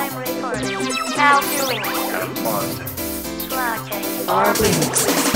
I'm recording. Now doing. Come on. Slacking. Our.